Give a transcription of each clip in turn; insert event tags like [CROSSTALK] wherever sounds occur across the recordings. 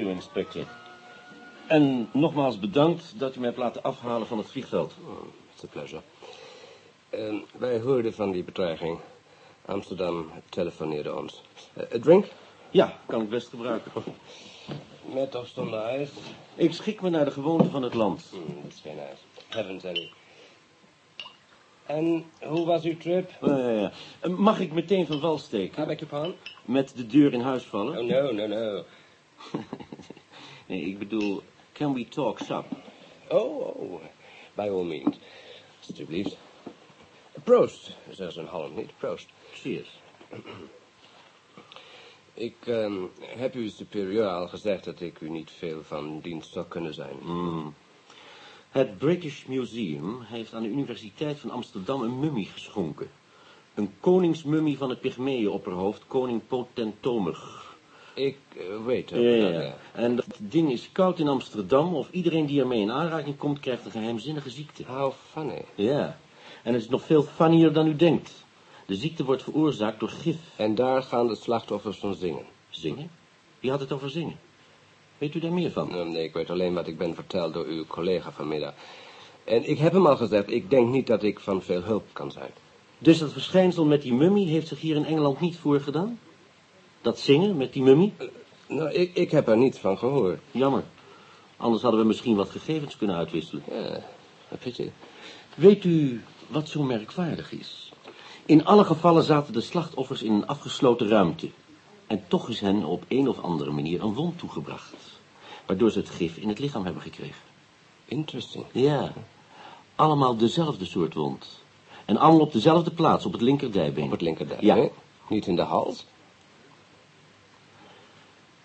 you, inspector. En nogmaals bedankt dat u mij hebt laten afhalen van het vliegveld. Oh, it's a pleasure. Uh, wij hoorden van die bedreiging. Amsterdam telefoneerde ons. Uh, a drink? Ja, kan ik best gebruiken. Met of zonder ijs? Ik schik me naar de gewoonte van het land. Hmm, dat is geen ijs. Heavens. En hoe was uw trip? Uh, mag ik meteen van wal steken? Je pan? Met de deur in huis vallen? Oh, no, no, no. [LAUGHS] nee, ik bedoel, can we talk shop? Oh, oh, by all means. Alsjeblieft. Proost, zoals in Holland niet. Proost. Cheers. Ik uh, heb uw superieur al gezegd dat ik u niet veel van dienst zou kunnen zijn. Mm. Het British Museum heeft aan de Universiteit van Amsterdam een mummie geschonken. Een koningsmummie van het Pygmeeën-opperhoofd, koning Potentomig. Ik uh, weet het. Ja, ja, ja. En dat ding is koud in Amsterdam, of iedereen die ermee in aanraking komt, krijgt een geheimzinnige ziekte. How funny. Ja, en het is nog veel funnier dan u denkt. De ziekte wordt veroorzaakt door gif. En daar gaan de slachtoffers van zingen. Zingen? Wie had het over zingen? Weet u daar meer van? Nee, ik weet alleen wat ik ben verteld door uw collega vanmiddag. En ik heb hem al gezegd, ik denk niet dat ik van veel hulp kan zijn. Dus dat verschijnsel met die mummie heeft zich hier in Engeland niet voorgedaan? Dat zingen met die mummie? Uh, nou, ik, ik heb er niets van gehoord. Jammer. Anders hadden we misschien wat gegevens kunnen uitwisselen. Ja, dat je. Weet u wat zo merkwaardig is? In alle gevallen zaten de slachtoffers in een afgesloten ruimte. En toch is hen op een of andere manier een wond toegebracht. Waardoor ze het gif in het lichaam hebben gekregen. Interesting. Ja. Allemaal dezelfde soort wond. En allemaal op dezelfde plaats, op het linkerdijbeen. Op het linkerdijbeen? Ja. Niet in de hals?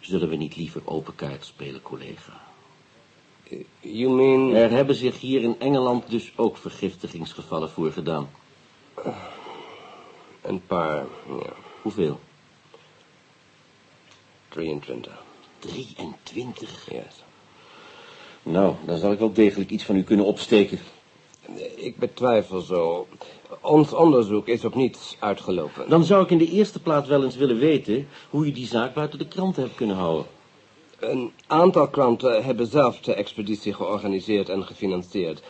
Zullen we niet liever open kaart spelen, collega? You mean... Er hebben zich hier in Engeland dus ook vergiftigingsgevallen voorgedaan. Een paar, ja. Hoeveel? 23. 23? Yes. Nou, dan zal ik wel degelijk iets van u kunnen opsteken. Ik betwijfel zo. Ons onderzoek is op niets uitgelopen. Dan zou ik in de eerste plaats wel eens willen weten... hoe u die zaak buiten de kranten hebt kunnen houden. Een aantal kranten hebben zelf de expeditie georganiseerd en gefinancierd.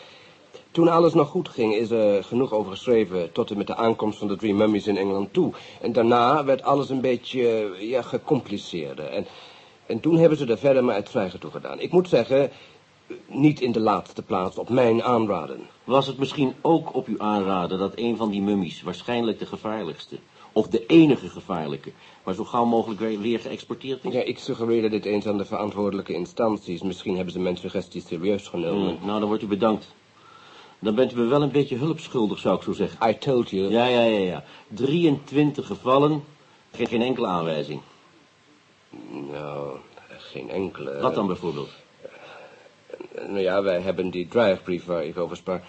Toen alles nog goed ging, is er genoeg over geschreven... tot en met de aankomst van de drie mummies in Engeland toe. En daarna werd alles een beetje ja, gecompliceerder. En, en toen hebben ze er verder maar het zwijgen toe gedaan. Ik moet zeggen, niet in de laatste plaats op mijn aanraden. Was het misschien ook op uw aanraden dat een van die mummies... waarschijnlijk de gevaarlijkste... of de enige gevaarlijke... maar zo gauw mogelijk weer geëxporteerd is? Ja, ik suggereerde dit eens aan de verantwoordelijke instanties. Misschien hebben ze mijn suggestie serieus genomen. Hmm, nou, dan wordt u bedankt. Dan bent u me wel een beetje hulpschuldig, zou ik zo zeggen. I told you. Ja, ja, ja, ja. 23 gevallen, geen, geen enkele aanwijzing. Nou, geen enkele. Wat dan bijvoorbeeld? Nou ja, wij hebben die drivebrief waar ik over sprak.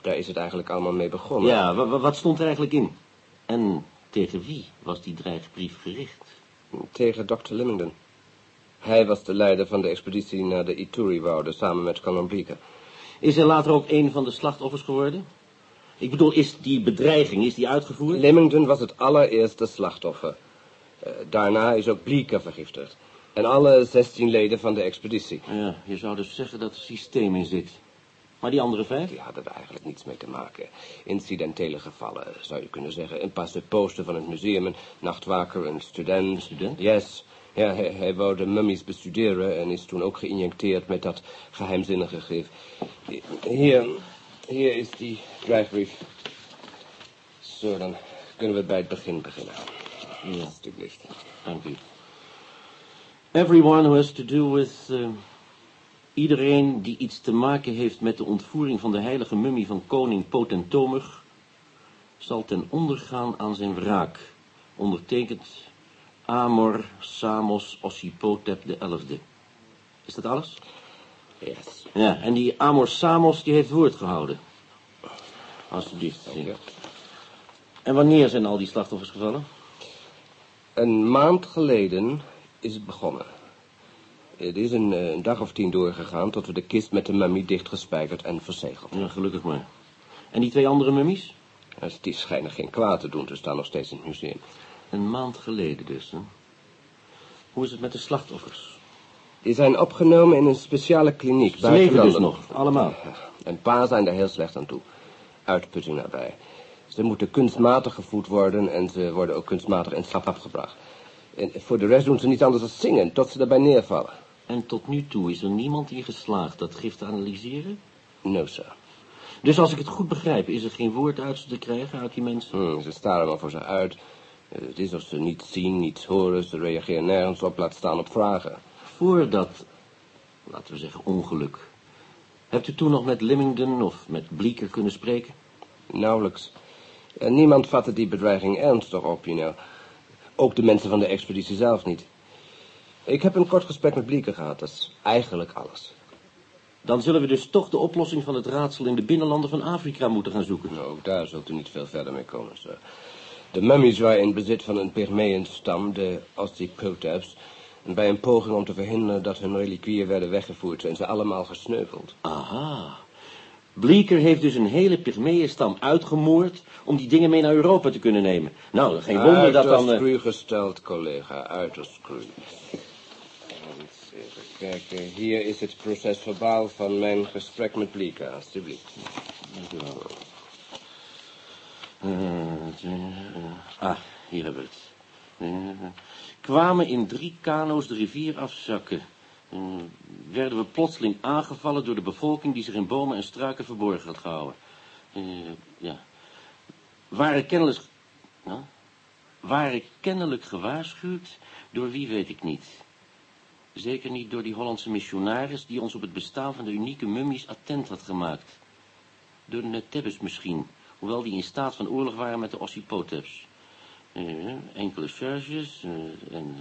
Daar is het eigenlijk allemaal mee begonnen. Ja, wat stond er eigenlijk in? En tegen wie was die dreigbrief gericht? Tegen Dr. Limington. Hij was de leider van de expeditie naar de Ituri-wouden samen met Beaker. Is hij later ook een van de slachtoffers geworden? Ik bedoel, is die bedreiging, is die uitgevoerd? Limington was het allereerste slachtoffer. Uh, daarna is ook Bleeker vergiftigd. En alle 16 leden van de expeditie. Ja, je zou dus zeggen dat er systeem in zit. Maar die andere vijf? Die hadden er eigenlijk niets mee te maken. Incidentele gevallen, zou je kunnen zeggen. Een paar supposten van het museum, een nachtwaker, een student. Een student? Yes. Ja, hij, hij wou de mummies bestuderen en is toen ook geïnjecteerd met dat geheimzinnige gif. Hier, hier is die drivebrief. Zo, dan kunnen we bij het begin beginnen. Ja, alstublieft. Dank u. Everyone who has to do with... Uh, iedereen die iets te maken heeft met de ontvoering van de heilige mummie van koning Potentomig... zal ten onder gaan aan zijn wraak. Ondertekend Amor Samos Ossipotep de elfde. Is dat alles? Yes. Ja, en die Amor Samos die heeft woord gehouden. Alsjeblieft. Dank En wanneer zijn al die slachtoffers gevallen? Een maand geleden is het begonnen. Het is een, eh, een, dag of tien doorgegaan tot we de kist met de mummie dichtgespijkerd en verzegeld. Ja, gelukkig maar. En die twee andere mummies? Ja, die schijnen geen kwaad te doen, te staan nog steeds in het museum. Een maand geleden dus, hè? Hoe is het met de slachtoffers? Die zijn opgenomen in een speciale kliniek Ze buiten leven dus nog, allemaal. En pa zijn daar heel slecht aan toe. Uitputting nabij. Ze moeten kunstmatig gevoed worden en ze worden ook kunstmatig in slaap gebracht. En voor de rest doen ze niet anders dan zingen tot ze daarbij neervallen. En tot nu toe is er niemand in geslaagd dat gif te analyseren? No, sir. Dus als ik het goed begrijp, is er geen woord uit ze te krijgen uit die mensen? Hmm, ze staren maar voor ze uit. Eh, Het is of ze niets zien, niets horen. Ze reageren nergens op, laat staan op vragen. Voor dat, laten we zeggen, ongeluk. Hebt u toen nog met Limington of met Bleeker kunnen spreken? Nauwelijks. En niemand vatte die bedreiging ernstig op, you know. Ook de mensen van de expeditie zelf niet. Ik heb een kort gesprek met Blieker gehad, dat is eigenlijk alles. Dan zullen we dus toch de oplossing van het raadsel in de binnenlanden van Afrika moeten gaan zoeken. Nou, ook daar zult u niet veel verder mee komen, sir. De mummies waren in bezit van een Pygmeenstam, de Ossipotaps. En bij een poging om te verhinderen dat hun reliquieën werden weggevoerd, zijn ze allemaal gesneuveld. Aha. Bleeker heeft dus een hele Pygmeeënstam uitgemoord om die dingen mee naar Europa te kunnen nemen. Nou, geen wonder dat Uiterst dan... eh, cru gesteld, collega, uiterst cru. Even kijken, hier is het proces verbaal van mijn gesprek met Blieker, alstublieft. Eh, ah, hier hebben we het. Eh, kwamen in drie kano's de rivier afzakken. Eh, werden we plotseling aangevallen door de bevolking die zich in bomen en struiken verborgen had gehouden. Eh, ja. Waren kennelijk, waren kennelijk gewaarschuwd door wie weet ik niet. Zeker niet door die Hollandse missionaris die ons op het bestaan van de unieke mummies attent had gemaakt. Door de Netebbes misschien, hoewel die in staat van oorlog waren met de Ossipotaps. Eh, enkele charges en...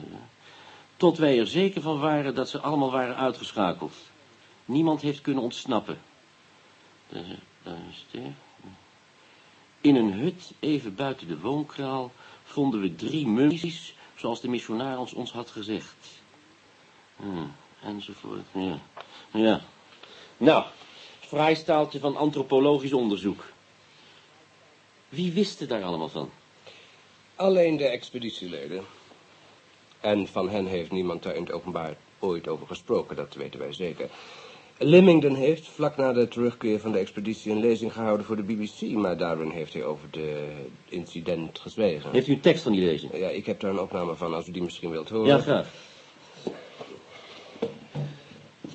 tot wij er zeker van waren dat ze allemaal waren uitgeschakeld. Niemand heeft kunnen ontsnappen. In een hut even buiten de woonkraal vonden we drie mummies, zoals de missionaris ons had gezegd. Hmm, enzovoort, ja. Ja. Nou, fraai staaltje van antropologisch onderzoek. Wie wist er daar allemaal van? Alleen de expeditieleden. En van hen heeft niemand daar in het openbaar ooit over gesproken, dat weten wij zeker. Limington heeft vlak na de terugkeer van de expeditie een lezing gehouden voor de BBC, maar daarin heeft hij over de incident gezwegen. Heeft u een tekst van die lezing? Ja, ik heb daar een opname van, als u die misschien wilt horen. Ja, graag.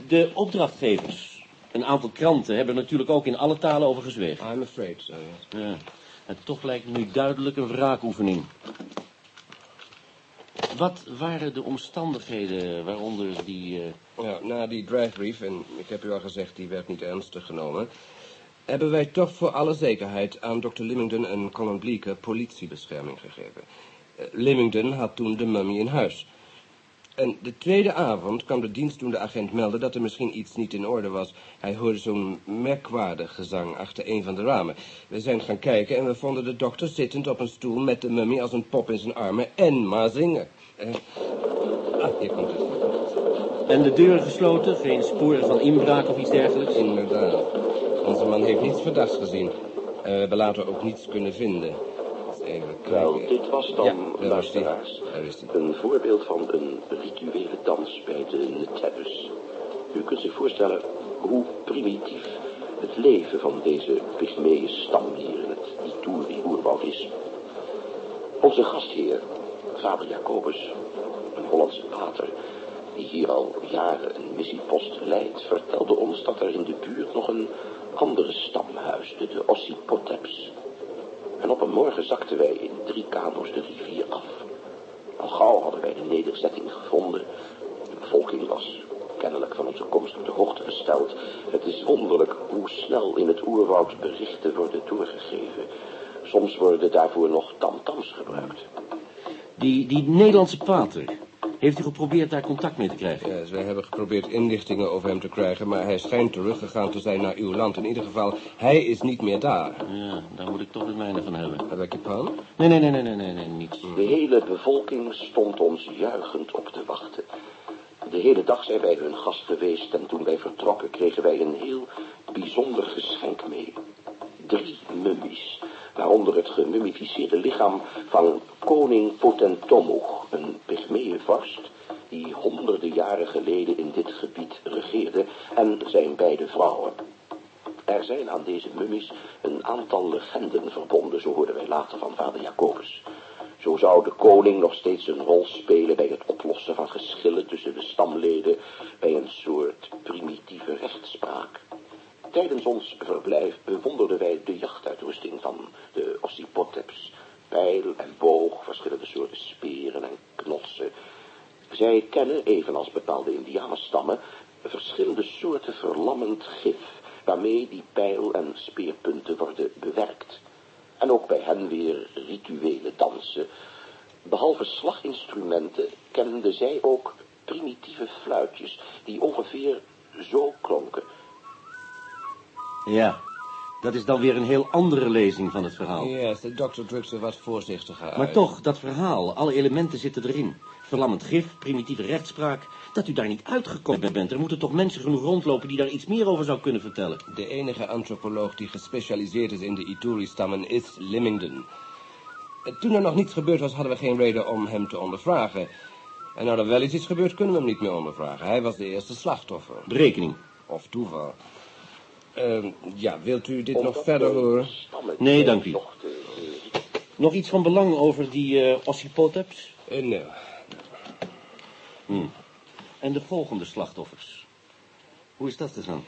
De opdrachtgevers, een aantal kranten, hebben er natuurlijk ook in alle talen over gezwegen. I'm afraid so, yes. Ja, en toch lijkt het nu duidelijk een wraakoefening. Wat waren de omstandigheden waaronder die... eh, na die dreigbrief, en ik heb u al gezegd, die werd niet ernstig genomen... hebben wij toch voor alle zekerheid aan Dr. Limington en Colin Bleeker politiebescherming gegeven. Limington had toen de mummy in huis. En de tweede avond kwam de dienstdoende agent melden dat er misschien iets niet in orde was. Hij hoorde zo'n merkwaardig gezang achter een van de ramen. We zijn gaan kijken en we vonden de dokter zittend op een stoel met de mummy als een pop in zijn armen en maar zingen. Eh, ah, hier komt het. En de deuren gesloten, geen sporen van inbraak of iets dergelijks? Inderdaad. Onze man heeft niets verdachts gezien. En we hebben later ook niets kunnen vinden. Even Wel, kijken. dit was dan, Ja, luisteraars, een voorbeeld van een rituele dans bij de Netebbes. U kunt zich voorstellen hoe primitief het leven van deze pygmeeën stam hier in het Ituri-oerwoud is. Onze gastheer, vader Jacobus, een Hollandse pater, die hier al jaren een missiepost leidt, vertelde ons dat er in de buurt nog een andere stam huisde, de Ossipotaps. En op een morgen zakten wij in drie kano's de rivier af. Al gauw hadden wij de nederzetting gevonden. De bevolking was kennelijk van onze komst op de hoogte gesteld. Het is wonderlijk hoe snel in het oerwoud berichten worden doorgegeven. Soms worden daarvoor nog tamtams gebruikt. Die, die Nederlandse pater, heeft u geprobeerd daar contact mee te krijgen? Ja, wij hebben geprobeerd inlichtingen over hem te krijgen, maar hij schijnt teruggegaan te zijn naar uw land. In ieder geval, hij is niet meer daar. Ja, daar moet ik toch het mijne van hebben. Heb ik je pan? Nee, nee, nee, nee, nee, nee, nee niets. De hele bevolking stond ons juichend op te wachten. De hele dag zijn wij hun gast geweest en toen wij vertrokken kregen wij een heel bijzonder geschenk mee. Drie mummies, waaronder het gemummificeerde lichaam van koning Potentomog, een pygmeeënvorst, die honderden jaren geleden in dit gebied regeerde, en zijn beide vrouwen. Er zijn aan deze mummies een aantal legenden verbonden, zo hoorden wij later van vader Jacobus. Zo zou de koning nog steeds een rol spelen bij het oplossen van geschillen tussen de stamleden, bij een soort primitieve rechtspraak. Tijdens ons verblijf bewonderden wij de jachtuitrusting van de Ossipoteps. Pijl en boog, verschillende soorten speren en knotsen. Zij kennen, evenals bepaalde indianenstammen, verschillende soorten verlammend gif, waarmee die pijl- en speerpunten worden bewerkt. En ook bij hen weer rituele dansen. Behalve slaginstrumenten kenden zij ook primitieve fluitjes, die ongeveer zo klonken. Ja, dat is dan weer een heel andere lezing van het verhaal. Yes, de dokter drukt ze wat voorzichtiger uit. Maar toch, dat verhaal, alle elementen zitten erin. Verlammend gif, primitieve rechtspraak. Dat u daar niet uitgekomen bent. Er moeten toch mensen genoeg rondlopen die daar iets meer over zou kunnen vertellen. De enige antropoloog die gespecialiseerd is in de Ituri-stammen is Limington. Eh, Toen er nog niets gebeurd was, hadden we geen reden om hem te ondervragen. En nou er wel iets is gebeurd, kunnen we hem niet meer ondervragen. Hij was de eerste slachtoffer. Berekening. Of toeval. Ehm, ja, wilt u dit nog verder de horen? Nee, dank u. eh, Nog iets van belang over die eh ossipoteps? Eh, nee. En de volgende slachtoffers. Hoe is dat gegaan?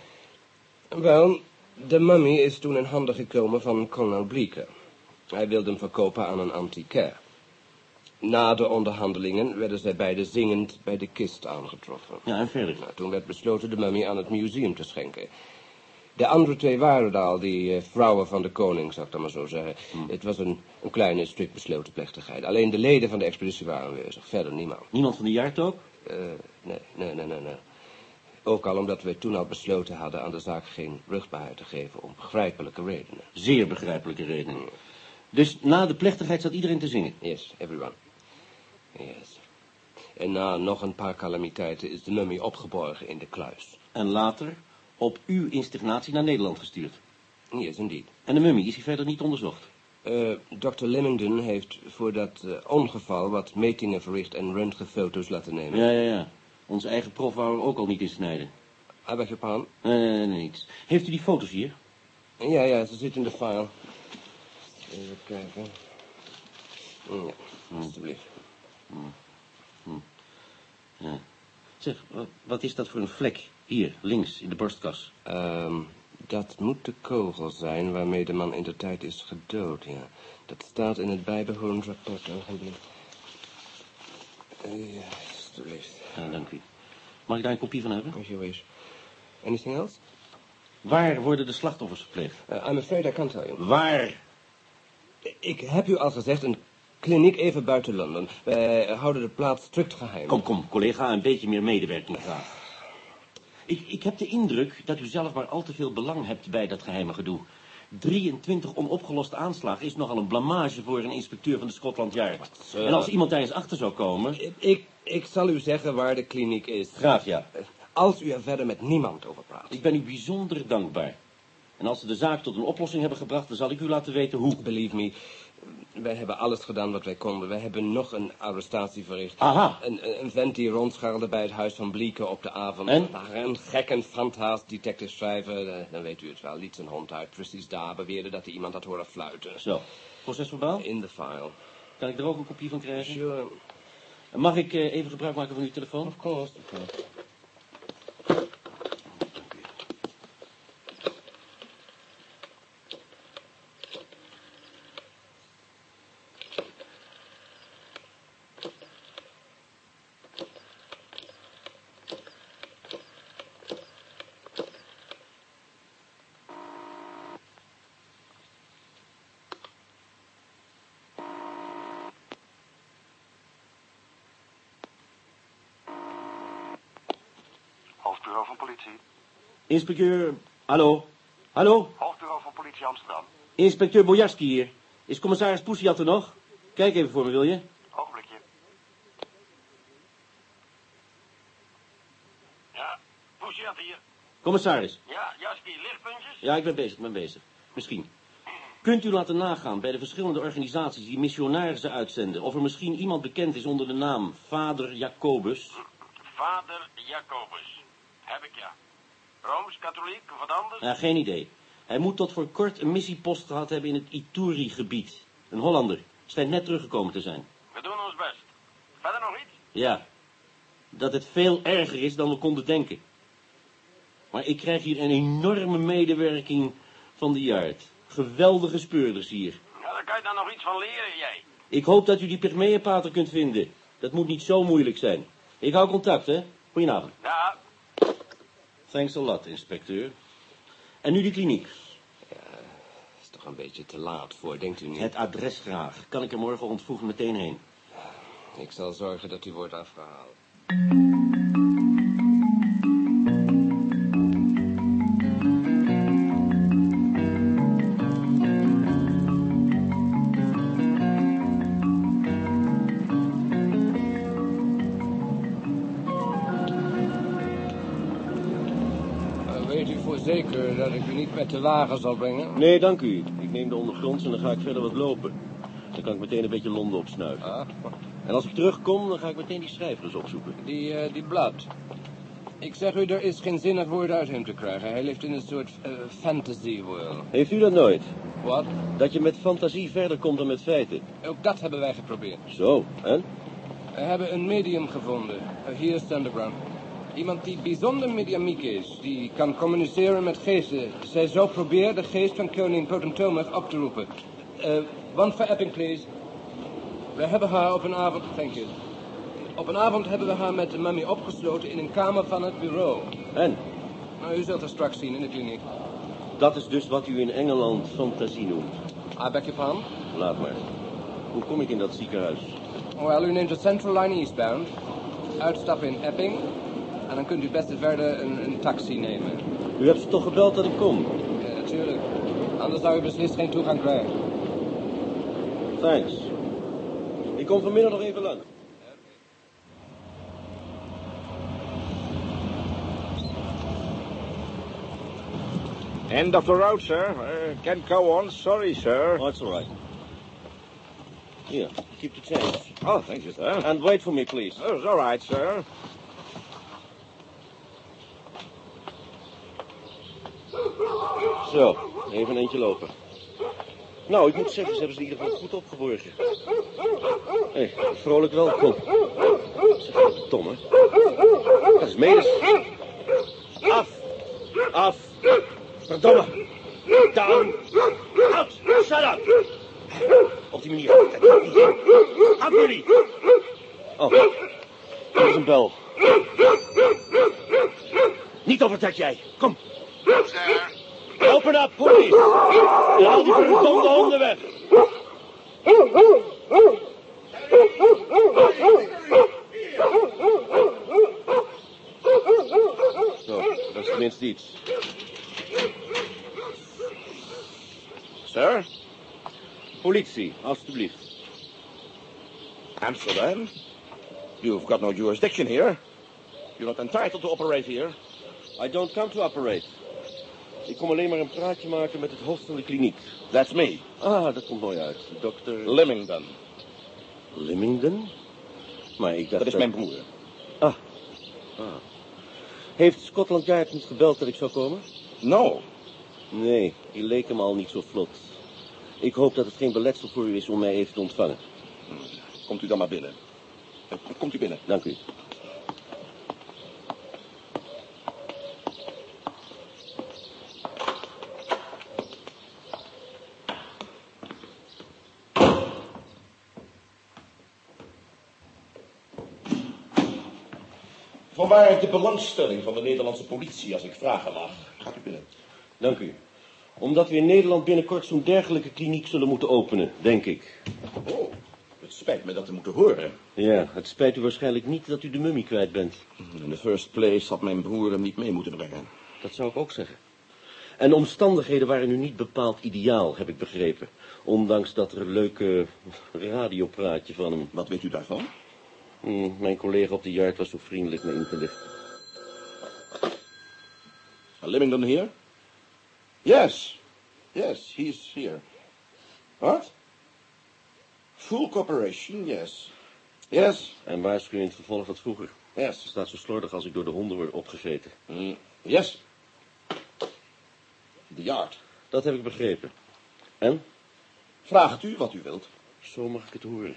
Wel, de mummy is toen in handen gekomen van kolonel Bleeker. Hij wilde hem verkopen aan een antiquair. Na de onderhandelingen werden zij beiden zingend bij de kist aangetroffen. Ja, en verder. Nou, toen werd besloten de mummy aan het museum te schenken. De andere twee waren er al, die eh, vrouwen van de koning, zou ik dan maar zo zeggen. Het was een, een kleine, strikt besloten plechtigheid. Alleen de leden van de expeditie waren aanwezig, verder niemand. Niemand van de jaartook? Eh, nee, nee, nee, nee, nee. Ook al omdat we toen al besloten hadden aan de zaak geen rugbaarheid te geven om begrijpelijke redenen. Zeer begrijpelijke redenen. Dus na de plechtigheid zat iedereen te zingen. Yes, everyone. Yes. En na nog een paar calamiteiten is de mummy opgeborgen in de kluis. En later op uw instignatie naar Nederland gestuurd. Yes, indeed. En de mummie is hij verder niet onderzocht. Eh, Dr. Limington heeft voor dat eh, ongeval wat metingen verricht en röntgenfoto's laten nemen. Ja, ja, ja. Onze eigen prof wou er ook al niet in snijden. Your pardon? Nee, nee, nee, nee, niets. Heeft u die foto's hier? Ja, ja, ze zit in de file. Even kijken. Ja, alstublieft. Ja. Zeg, wat, wat is dat voor een vlek? Hier, links, in de borstkas. Ehm, dat moet de kogel zijn waarmee de man in de tijd is gedood, ja. Dat staat in het bijbehorend rapport. Ogenblik. Eh, Ja, alstublieft. Ja, dank u. Mag ik daar een kopie van hebben? As you wish. Anything else? Waar worden de slachtoffers verpleegd? Uh, I'm afraid I can't tell you. Waar? Ik heb u al gezegd, een kliniek even buiten Londen. Wij houden de plaats strikt geheim. Kom, kom, collega, een beetje meer medewerking graag. Ik, ik heb de indruk dat u zelf maar al te veel belang hebt bij dat geheime gedoe. 23 onopgeloste aanslagen is nogal een blamage voor een inspecteur van de Scotland Yard. eh, En als iemand daar eens achter zou komen... Ik, ik, ik zal u zeggen waar de kliniek is. Graag, ja. Als u er verder met niemand over praat. Ik ben u bijzonder dankbaar. En als ze de zaak tot een oplossing hebben gebracht, dan zal ik u laten weten hoe. Believe me, wij hebben alles gedaan wat wij konden. Wij hebben nog een arrestatie verricht. Aha. Een, een vent die rondscharrelde bij het huis van Blieken op de avond. En? Een gek en fantaast detective schrijver, eh, dan weet u het wel, liet zijn hond uit. Precies daar beweerde dat hij iemand had horen fluiten. Zo, procesverbaal? In de file. Kan ik er ook een kopie van krijgen? Sure. Mag ik eh, even gebruik maken van uw telefoon? Of course. Hoofdbureau van politie. Inspecteur, hallo? Hallo? Hoofdbureau van politie Amsterdam. Inspecteur Bojarski hier. Is commissaris Poesiat er nog? Kijk even voor me, wil je? Ogenblikje. Ja, Poesiat hier. Commissaris. Ja, Jaski, lichtpuntjes? Ja, ik ben bezig, ik ben bezig. Misschien. Kunt u laten nagaan bij de verschillende organisaties die missionarissen uitzenden... of er misschien iemand bekend is onder de naam Vader Jacobus? Vader Jacobus. Ik ja. Rooms-katholiek of wat anders? Ja, geen idee. Hij moet tot voor kort een missiepost gehad hebben in het Ituri-gebied. Een Hollander. Schijnt net teruggekomen te zijn. We doen ons best. Verder nog iets? Ja. Dat het veel erger is dan we konden denken. Maar ik krijg hier een enorme medewerking van de Yard. Geweldige speurders hier. Ja, daar kan je dan nog iets van leren, jij. Ik hoop dat u die Pygmeeënpater kunt vinden. Dat moet niet zo moeilijk zijn. Ik hou contact, hè. Goedenavond. Ja, Thanks a lot, inspecteur. En nu die kliniek. is toch een beetje te laat voor, denkt u niet? Het adres graag. Kan ik er morgen vroeg meteen heen? Ik zal zorgen dat u wordt afgehaald. De wagen zal brengen? Nee, dank u. Ik neem de ondergronds en dan ga ik verder wat lopen. Dan kan ik meteen een beetje Londen opsnuiven. Ah, En als ik terugkom, dan ga ik meteen die schrijver eens opzoeken. die, eh, die blad. Ik zeg u, er is geen zinnig woord uit hem te krijgen. Hij leeft in een soort eh, fantasy world. Heeft u dat nooit? Wat? Dat je met fantasie verder komt dan met feiten? Ook dat hebben wij geprobeerd. Zo, en? We hebben een medium gevonden. hier is Underground. Iemand die bijzonder mediamiek is. Die kan communiceren met geesten. Zij zou proberen de geest van koning Potentomach op te roepen. Eh one for Epping, please. We hebben haar op een avond... Thank you. Op een avond hebben we haar met de mummy opgesloten in een kamer van het bureau. En? Nou, u zult haar straks zien in de kliniek. Dat is dus wat u in Engeland fantasie noemt. I beg your pardon? Laat maar. Hoe kom ik in dat ziekenhuis? Wel, u neemt de Central Line Eastbound. Uitstappen in Epping. En dan kunt u best verder een, een taxi nemen. U hebt ze toch gebeld dat ik kom? Ja, natuurlijk. Anders zou u beslist geen toegang krijgen. Thanks. Ik kom vanmiddag nog even lang. End of the road, sir. Uh, can't go on. Sorry, sir. Oh, it's all right. Here, keep the change. Oh, thank you, sir. And wait for me, please. Oh, it's all right, sir. Zo, even eentje lopen. Nou, ik moet zeggen, ze hebben ze in ieder geval goed opgeborgen. Hé, hey, vrolijk welkom. Zeg, Tom, hè? Dat is medes. Af. Af. Verdomme. Down. Out. Shut up. Op die manier. Af jullie. Oh, er is een bel. Niet dak jij. Kom. Open up, police. En haal die verdomde honden weg. Zo, dat is tenminste iets. Sir? Politie, alstublieft. Amsterdam? You've got no jurisdiction here. You're not entitled to operate here. I don't come to operate. Ik kom alleen maar een praatje maken met het hoofd van de kliniek. That's me, Ah, dat komt mooi uit. Dokter Limington. Limington? Maar ik dacht... Dat is mijn broer. Ah. ah. Heeft Scotland Yard niet gebeld dat ik zou komen? No. Nee, die leek hem al niet zo vlot. Ik hoop dat het geen beletsel voor u is om mij even te ontvangen. Komt u dan maar binnen. Eh, Komt u binnen. Dank u. Vanwaar de belangstelling van de Nederlandse politie, als ik vragen mag. Gaat u binnen. Dank u. Omdat we in Nederland binnenkort zo'n dergelijke kliniek zullen moeten openen, denk ik. Oh, het spijt me dat te moeten horen. Ja, het spijt u waarschijnlijk niet dat u de mummie kwijt bent. In the first place had mijn broer hem niet mee moeten brengen. Dat zou ik ook zeggen. En de omstandigheden waren nu niet bepaald ideaal, heb ik begrepen. Ondanks dat er een leuke radiopraatje van hem... Wat weet u daarvan? Hmm, mijn collega op de Yard was zo vriendelijk me in te lichten. Is Limington here? Yes. Yes, he's here. What? Full cooperation, yes. Yes. En waarschuw in het vervolg wat vroeger. Yes. Het staat zo slordig als ik door de honden word opgegeten. Mm, Yes. The yard. Dat heb ik begrepen. En? Vraagt u wat u wilt. Zo mag ik het horen.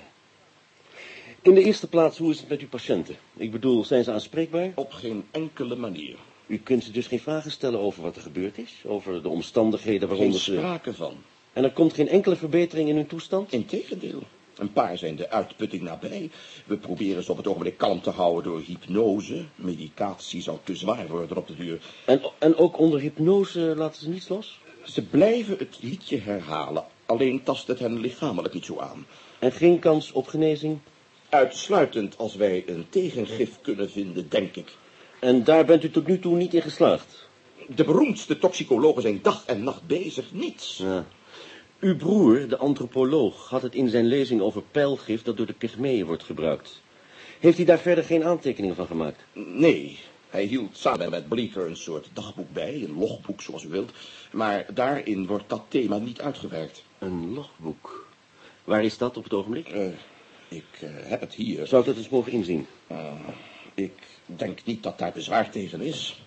In de eerste plaats, hoe is het met uw patiënten? Ik bedoel, zijn ze aanspreekbaar? Op geen enkele manier. U kunt ze dus geen vragen stellen over wat er gebeurd is? Over de omstandigheden Geen waaronder ze... sprake van. En er komt geen enkele verbetering in hun toestand? Integendeel. Een paar zijn de uitputting nabij. We proberen ze op het ogenblik kalm te houden door hypnose. Medicatie zal te zwaar worden op de duur. En, en ook onder hypnose laten ze niets los? Ze blijven het liedje herhalen. Alleen tast het hen lichamelijk niet zo aan. En geen kans op genezing? Uitsluitend als wij een tegengif kunnen vinden, denk ik. En daar bent u tot nu toe niet in geslaagd? De beroemdste toxicologen zijn dag en nacht bezig. Niets. Ja. Uw broer, de antropoloog, had het in zijn lezing over pijlgif dat door de pygmeeën wordt gebruikt. Heeft hij daar verder geen aantekeningen van gemaakt? Nee, hij hield samen met Bleeker een soort dagboek bij, een logboek zoals u wilt. Maar daarin wordt dat thema niet uitgewerkt. Een logboek. Waar is dat op het ogenblik? Eh, ik eh, heb het hier. Zou ik dat eens mogen inzien? Eh, ik denk niet dat daar bezwaar tegen is.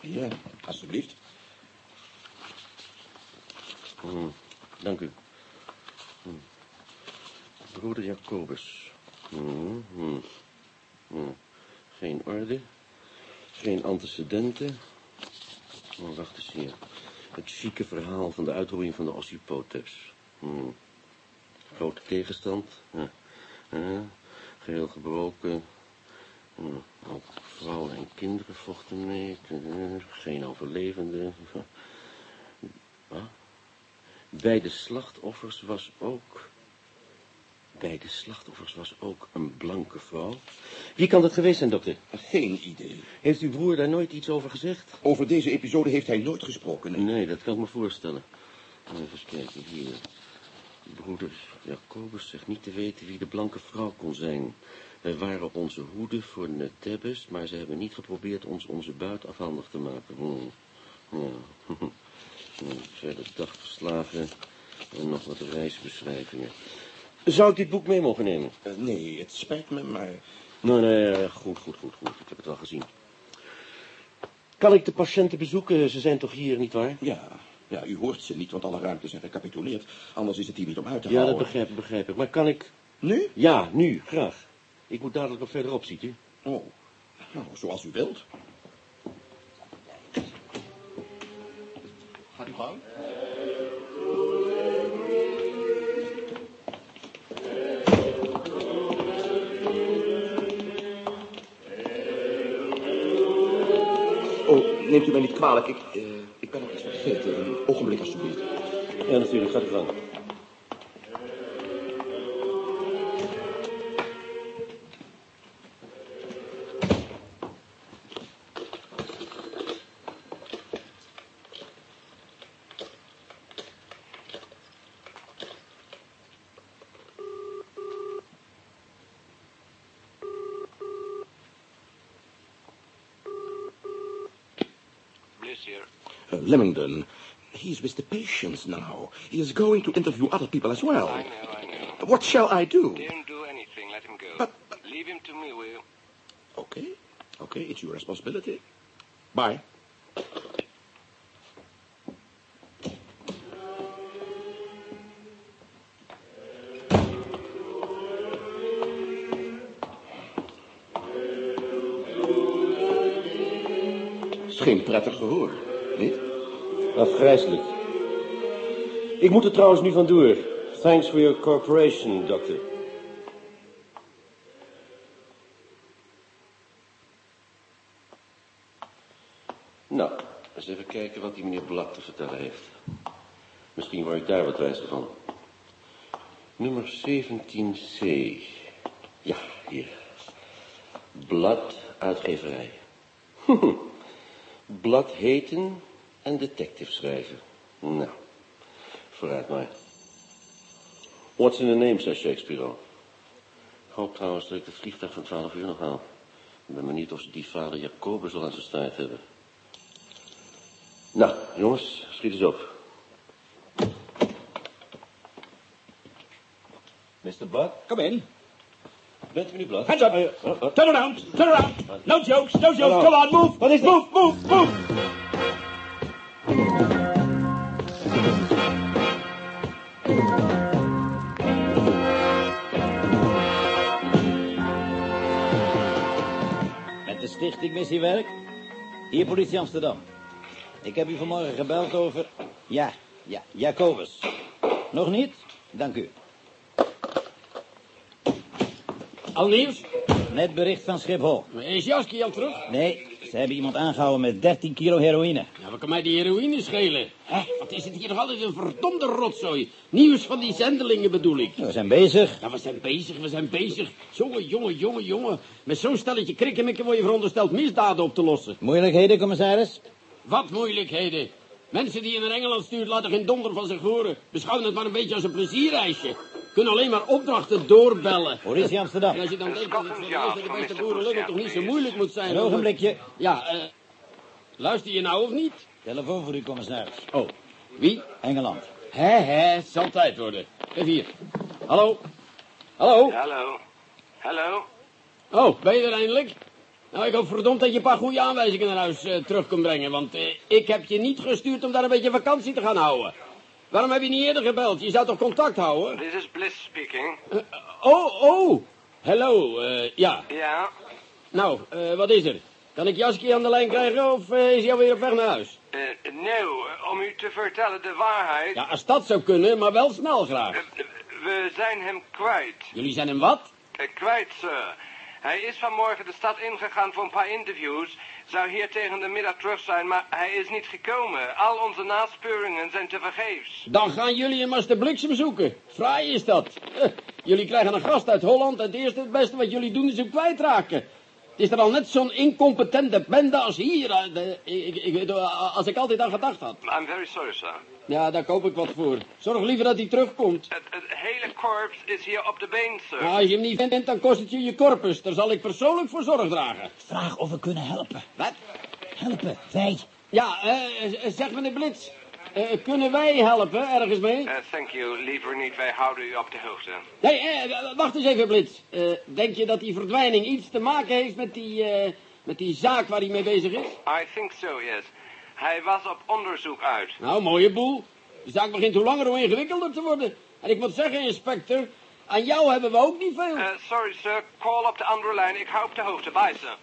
Hier, alstublieft. Hmm, dank u. Hmm. Broeder Jacobus. Hmm, hmm, hmm. Geen orde. Geen antecedenten. Oh, wacht eens hier. Het chique verhaal van de uitroeiing van de Ossipotes. Hmm. Grote tegenstand. Ja. Ja. Geheel gebroken. Hmm. Ook vrouwen en kinderen vochten mee. Geen overlevenden. Bij de slachtoffers was ook... Bij de slachtoffers was ook een blanke vrouw. Wie kan dat geweest zijn, dokter? Geen idee. Heeft uw broer daar nooit iets over gezegd? Over deze episode heeft hij nooit gesproken. nee. Nee, dat kan ik me voorstellen. Even kijken, hier. Broeder Jacobus zegt niet te weten wie de blanke vrouw kon zijn. Wij waren op onze hoede voor Netebbes, maar ze hebben niet geprobeerd ons onze buit afhandig te maken. Hmm. [LAUGHS] Ja. Verder dagverslagen en nog wat reisbeschrijvingen. Zou ik dit boek mee mogen nemen? Eh, nee, het spijt me, maar... Nee, nee, goed, goed, goed, goed. Ik heb het wel gezien. Kan ik de patiënten bezoeken? Ze zijn toch hier, nietwaar? Ja, ja, u hoort ze niet, want alle ruimtes zijn gecapituleerd. Anders is het hier niet om uit te Ja, dat houden. begrijp ik, begrijp ik. Maar kan ik... Nu? Ja, nu, graag. Ik moet dadelijk nog verderop, ziet u. Oh, nou, zoals u wilt. Gaat u gang. Oh, neemt u mij niet kwalijk. Ik, Een ogenblik. Ja, natuurlijk. Gaat gang. The patients now. He is going to interview other people as well. I know, I know. What shall I do? Don't do anything. Let him go. But- Leave him to me, will you? Okay, okay, it's your responsibility. Bye. Is geen prettig gehoor, niet? Afgrijzelijk. Ik moet er trouwens nu vandoor. Thanks for your cooperation, dokter. Nou, eens even kijken wat die meneer Blak te vertellen heeft. Misschien word ik daar wat wijzer van. Nummer 17c. Ja, hier. Blad uitgeverij. [LAUGHS] Blad heten en detective schrijven. Nou, vooruit maar. What's in the name, zei Shakespeare al. Ik hoop trouwens dat ik het vliegtuig van 12 uur nog haal. Ik ben benieuwd of ze die vader Jacobus al aan zijn staart hebben. Nou, jongens, schiet eens op. Mr. Buck? Come in. Bent u niet blad? Hands up. Turn around. Turn around. No jokes. No jokes. Come on, move. Wat is dat? Move, move, move. Stichting Missiewerk. Hier, politie Amsterdam. Ik heb u vanmorgen gebeld over... Ja, ja, Jacobus. Nog niet? Dank u. Al nieuws? Net bericht van Schiphol. Is Jaski al terug? Nee, ze hebben iemand aangehouden met 13 kilo heroïne. Ja, wat kan mij die heroïne schelen? Hè? Wat is het hier nog altijd een verdomde rotzooi? Nieuws van die zendelingen bedoel ik. We zijn bezig. Ja, we zijn bezig, we zijn bezig. Jongen, jongen, jongen, jongen. Met zo'n stelletje krikkemikken word je verondersteld misdaden op te lossen. Moeilijkheden, commissaris? Wat moeilijkheden. Mensen die je naar Engeland stuurt laten geen donder van zich horen. Beschouwen het maar een beetje als een plezierreisje. Kunnen alleen maar opdrachten doorbellen. Politie Amsterdam. En als je dan denkt dat het voor de meeste de beste boerenlul toch niet zo moeilijk moet zijn... Een ogenblikje. Ja, eh... luister je nou of niet? Telefoon voor u, commissaris. Oh, wie? Engeland. Hè, hè, het zal tijd worden. Even hier. Hallo? Hallo? Hallo. Hallo. Oh, ben je er eindelijk? Nou, ik hoop verdomd dat je een paar goede aanwijzingen naar huis eh, terug kunt brengen, want eh, ik heb je niet gestuurd om daar een beetje vakantie te gaan houden. Waarom heb je niet eerder gebeld? Je zou toch contact houden? This is Bliss speaking. Eh, oh, oh. Hallo, eh, ja. Ja. Nou, eh, wat is er? Kan ik Jaski aan de lijn krijgen of is hij alweer op weg naar huis? Nou, om u te vertellen de waarheid. Ja, als dat zou kunnen, maar wel snel graag. We zijn hem kwijt. Jullie zijn hem wat? Kwijt, sir. Hij is vanmorgen de stad ingegaan voor een paar interviews. Zou hier tegen de middag terug zijn, maar hij is niet gekomen. Al onze naspeuringen zijn tevergeefs. Dan gaan jullie hem als de bliksem zoeken. Fraai is dat. Eh, jullie krijgen een gast uit Holland en het eerste het beste wat jullie doen is hem kwijtraken. Het is er al net zo'n incompetente bende als hier. eh, de- ik, ik, ik- als ik altijd aan gedacht had. I'm very sorry, sir. Ja, daar koop ik wat voor. Zorg liever dat hij terugkomt. Het, het hele korps is hier op de been, sir. Maar als je hem niet vindt, dan kost het je je corpus. Daar zal ik persoonlijk voor zorg dragen. Vraag of we kunnen helpen. Wat? Helpen, wij. Ja, eh, zeg meneer Blitz. eh, kunnen wij helpen ergens mee? Thank you. Liever niet, wij houden u op de hoogte. Nee, eh, wacht eens even, Blitz. Eh, denk je dat die verdwijning iets te maken heeft met die, eh, met die zaak waar hij mee bezig is? I think so, yes. Hij was op onderzoek uit. Nou, mooie boel. De zaak begint hoe langer hoe ingewikkelder te worden. En ik moet zeggen, inspector, aan jou hebben we ook niet veel. Eh, sorry, sir. Call op de andere lijn. Ik hou op de hoogte. Bye, sir.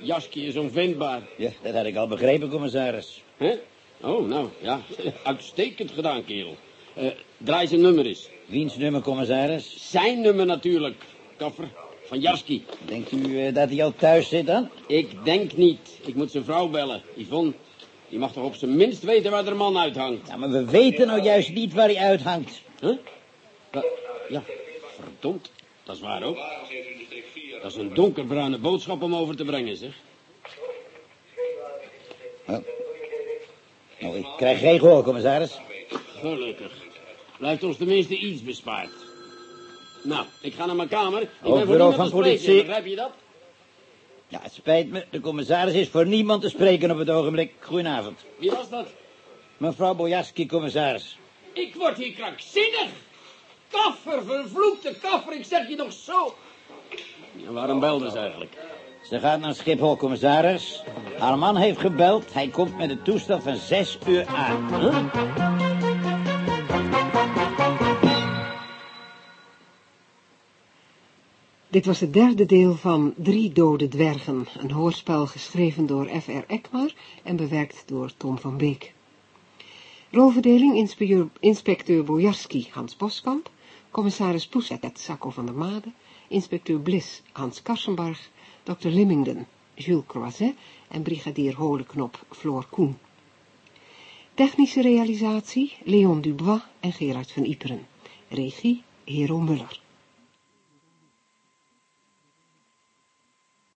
Jaski is onvindbaar. Ja, dat had ik al begrepen, commissaris. Hè? Oh, nou, ja. [LAUGHS] Uitstekend gedaan, kerel. Eh, draai zijn nummer eens. Wiens nummer, commissaris? Zijn nummer natuurlijk. Kaffer. Van Jaski. Denkt u eh, dat hij al thuis zit dan? Ik denk niet. Ik moet zijn vrouw bellen. Yvonne, die mag toch op zijn minst weten waar de man uithangt. Ja, maar we weten nou juist niet waar hij uithangt. Huh? Ja, verdomd. Dat is waar ook. Dat is een donkerbruine boodschap om over te brengen, zeg. Nou, ik krijg geen gehoor, commissaris. Gelukkig. Blijft ons tenminste iets bespaard. Nou, ik ga naar mijn kamer. Ik ben voor niemand van te spreken, politie. Begrijp je dat? Ja, het spijt me. De commissaris is voor niemand te spreken op het ogenblik. Goedenavond. Wie was dat? Mevrouw Bojaski, commissaris. Ik word hier krankzinnig. Kaffer, vervloekte kaffer, ik zeg je nog zo. Ja, waarom belde ze eigenlijk? Ze gaat naar Schiphol, commissaris. Haar man heeft gebeld. Hij komt met een toestel van zes uur aan. Dit was het derde deel van Drie Dode Dwergen, een hoorspel geschreven door F.R. Ekmar en bewerkt door Tom van Beek. Rolverdeling inspecteur, Bojarski Hans Boskamp, commissaris Poeset Sacco van der Made, inspecteur Bliss Hans Karsenbarg, Dr. Limmingden Jules Croiset en brigadier Holenknop Floor Koen. Technische realisatie Leon Dubois en Gerard van Iperen. Regie Hero Muller.